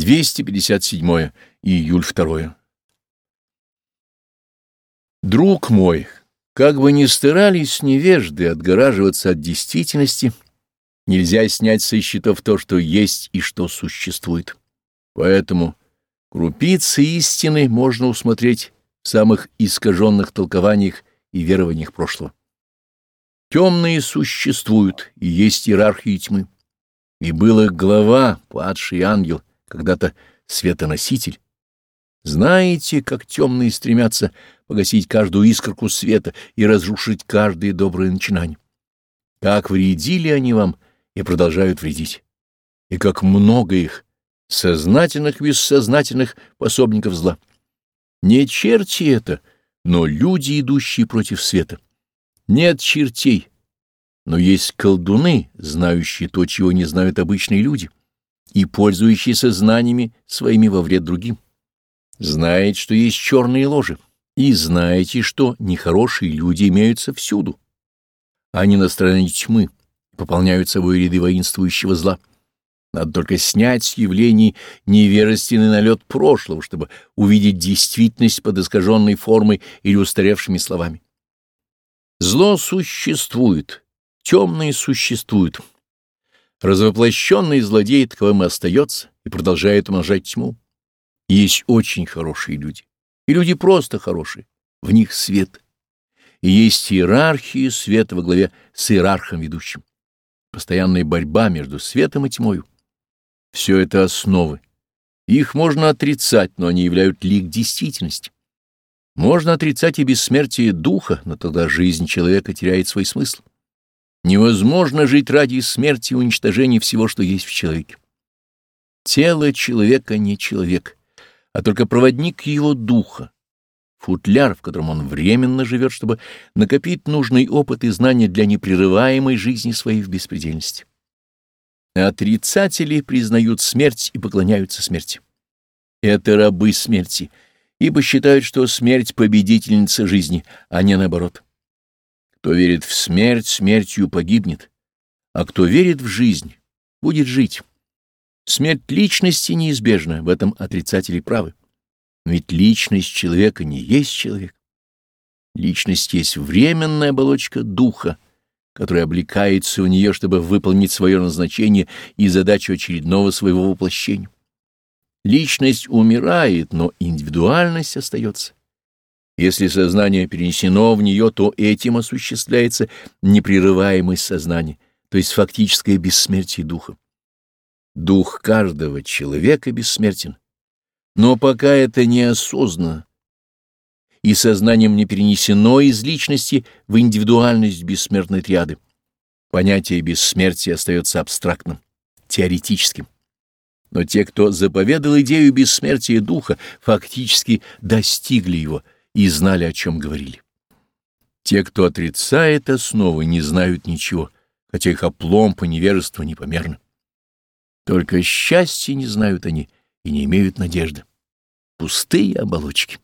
257 июль 2 Друг мой, как бы ни старались невежды отгораживаться от действительности, нельзя снять со счетов то, что есть и что существует. Поэтому крупицы истины можно усмотреть в самых искаженных толкованиях и верованиях прошлого. Темные существуют, и есть иерархии тьмы. И был их глава, падший ангел, когда-то светоноситель. Знаете, как темные стремятся погасить каждую искорку света и разрушить каждое доброе начинание? Как вредили они вам и продолжают вредить? И как много их, сознательных и бессознательных пособников зла. Не черти это, но люди, идущие против света. Нет чертей, но есть колдуны, знающие то, чего не знают обычные люди, и пользующиеся знаниями своими во вред другим. Знаете, что есть черные ложи, и знаете, что нехорошие люди имеются всюду. Они на стороне тьмы, пополняют собой ряды воинствующего зла. Надо только снять с явлений невежественный налет прошлого, чтобы увидеть действительность под искаженной формой или устаревшими словами. Зло существует, темные существуют. Развоплощенный злодей таковым и остается и продолжает умножать тьму. Есть очень хорошие люди, и люди просто хорошие, в них свет. И есть иерархия света во главе с иерархом ведущим. Постоянная борьба между светом и тьмою. Все это основы. Их можно отрицать, но они являют лик действительности. Можно отрицать и бессмертие духа, но тогда жизнь человека теряет свой смысл. Невозможно жить ради смерти и уничтожения всего, что есть в человеке. Тело человека не человек, а только проводник его духа, футляр, в котором он временно живет, чтобы накопить нужный опыт и знания для непрерываемой жизни своей в беспредельности. Отрицатели признают смерть и поклоняются смерти. Это рабы смерти — ибо считают, что смерть — победительница жизни, а не наоборот. Кто верит в смерть, смертью погибнет, а кто верит в жизнь, будет жить. Смерть личности неизбежна, в этом отрицатели правы. Но ведь личность человека не есть человек. Личность есть временная оболочка духа, которая облекается у нее, чтобы выполнить свое назначение и задачу очередного своего воплощения. Личность умирает, но индивидуальность остается. Если сознание перенесено в нее, то этим осуществляется непрерываемость сознания, то есть фактическое бессмертие духа. Дух каждого человека бессмертен, но пока это неосознанно, и сознанием не перенесено из личности в индивидуальность бессмертной триады, понятие бессмертия остается абстрактным, теоретическим. Но те, кто заповедал идею бессмертия духа, фактически достигли его и знали, о чем говорили. Те, кто отрицает основы, не знают ничего, хотя их опломб и невежество непомерны. Только счастья не знают они и не имеют надежды. Пустые оболочки.